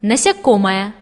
насекомое